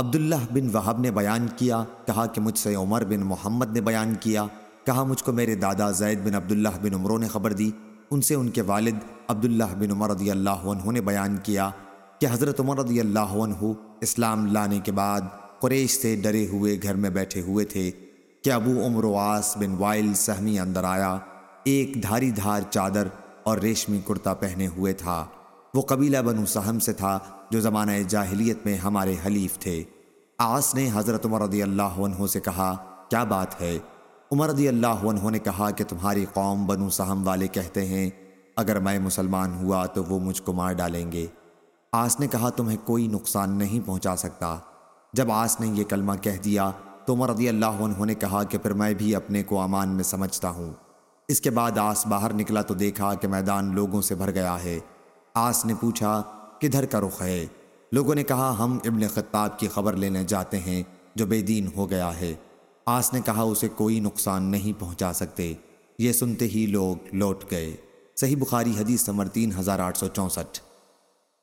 عبداللہ بن وہب نے بیان کیا، کہا کہ مجھ سے عمر بن محمد نے بیان کیا، کہا مجھ کو میرے دادا زید بن عبداللہ بن عمروں نے خبر دی، ان سے ان کے والد عبداللہ بن عمر رضی اللہ عنہ نے بیان کیا کہ حضرت عمر رضی اللہ عنہ اسلام لانے کے بعد قریش سے ڈرے ہوئے گھر میں بیٹھے ہوئے تھے کہ ابو عمر واس بن وائل سہمی اندر آیا، ایک دھاری دھار چادر اور ریشمی کرتا پہنے ہوئے تھا۔ وہ قبیلہ بنو سہم سے تھا جو زمانہ جاہلیت میں ہمارے حلیف تھے۔ آس نے حضرت عمر رضی اللہ عنہ سے کہا، کیا بات ہے؟ عمر رضی اللہ عنہ نے کہا کہ تمہاری قوم بنو سہم والے کہتے ہیں، اگر میں مسلمان ہوا تو وہ مجھ کو مار ڈالیں گے۔ آس نے کہا، تمہیں کوئی نقصان نہیں پہنچا سکتا۔ جب آس نے یہ کلمہ کہہ دیا تو عمر رضی اللہ عنہ نے کہا کہ پھر میں بھی اپنے کو امان میں سمجھتا ہوں۔ اس کے بعد آس باہر نکلا تو دیکھا کہ میدان لوگوں سے بھر گیا ہے۔ آس نے پوچھا، کدھر کا رخ ہے؟ لوگوں نے کہا، ہم ابن خطاب کی خبر لینے جاتے ہیں جو بے دین ہو گیا ہے۔ آس نے کہا، اسے کوئی نقصان نہیں پہنچا سکتے۔ یہ سنتے ہی لوگ لوٹ گئے۔ صحیح بخاری حدیث نمبر تین ہزار آٹھ سو چونسٹھ۔